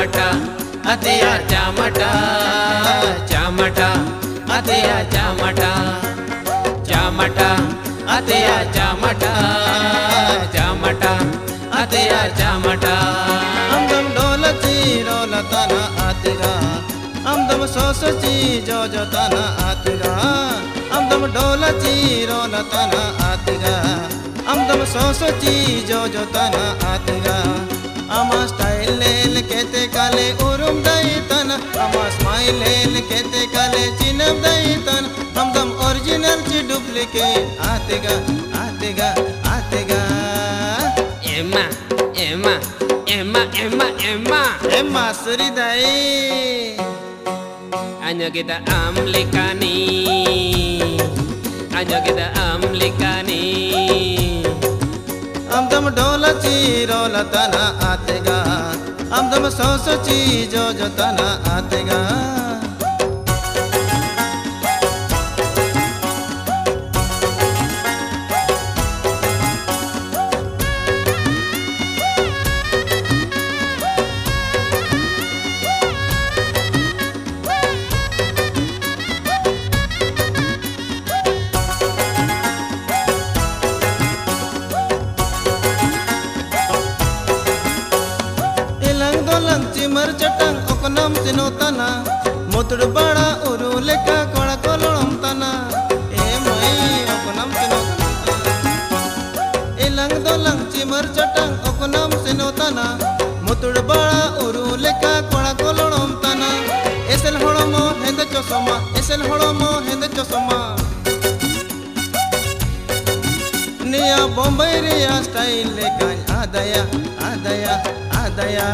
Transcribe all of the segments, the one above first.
चामटा, अतिया चामटा चामटा, अतिया चामटा चामटा, अतिया चामटा चामटा, अतिया चामटा। हम दम डोलची रोलताना आतिरा। हम दम सोसची जो जोताना आतिरा। हम दम डोलची रोलताना आतिरा। हम दम सोसची जो जोताना आतिरा। दईतन हमदम ओरिजिनल ची डुप्लीकेट आतेगा आतेगा आतेगा। एमा एमा एमा एमा एमा। एमा सरी दई। अन्य गेदा आमलिकानी अन्य गेदा आमलिकानी हमदम डोला ची रोला तना आतेगा। हमदम सोसो ची जो जो तना आतेगा। ದಿನೋ ತನ ಮೊದಲು ಬಾಳ ಉರು ಲೆಕ್ಕ ಕೊಳಕೊಳಂ ತನ ಏ ಮೈ ಅಪನಂ ತಿನೋ ಇಲಂಗ್ ದೊಲಂಗ್ ಚಿಮರ್ ಚಟಂಗ್ ಅಪನಂ ಸಿನೋ ತನ ಮೊದಲು ಬಾಳ ಉರು ಲೆಕ್ಕ ಕೊಳಕೊಳಂ ತನ ಎಸೆಲ್ ಹೊಳಮೋ ಹೆಂದ ಚೊಸಮ ಎಸೆಲ್ ಹೊಳಮೋ ಹೆಂದ ಚೊಸಮ নিয়া বোম্বাই রিয়া স্টাইল গান আদায়া আদায়া আদায়া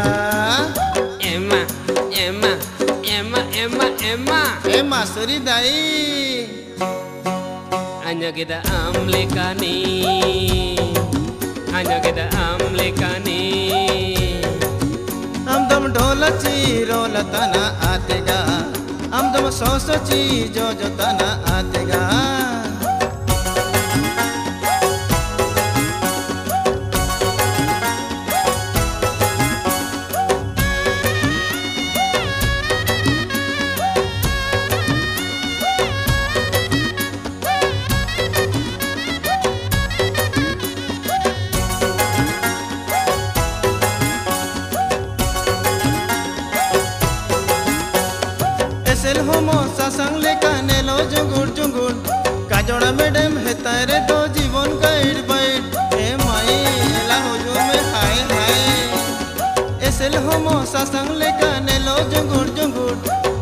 Emma Emma Suridai Hanya kita amlikani Hanya kita amlikani Amdam dhola chi rola tana atega Amdam sos chi jo jo tana atega सेल होमो, सासंग लेका नेलो जंगुर जंगुर। काजोड़ा मैडम है तेरे तो जीवन का इड बाइड ए माई हेला हो जो मैं हाय हाय। सेल होमो, सासंग लेका नेलो जंगुर जंगुर।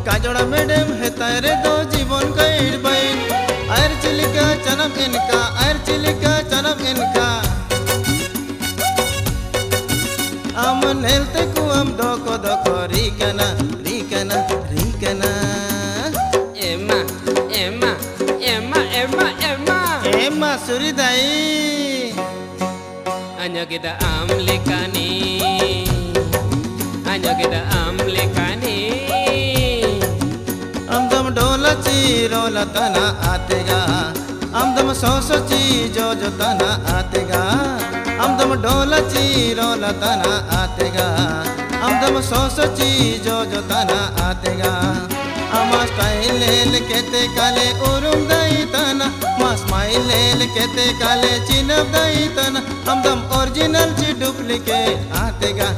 काजोड़ा मैडम है तेरे तो जीवन का इड बाइड आयर चिलिका चनम इनका, आयर चिलिका चनम इनका। आम नेल कुआँ दो को दो Anya kita amlikani Anya kita amlikani Amdam dola chi rola tana atega Amdam so so chi jo jo tana atega Amdam dola chi rola tana atega Amdam so so chi jo jo tana atega Ama style le kete kale urum dai tana लैल कहते काले चिन्ह दईतन हमदम original ची duplicate. आते गा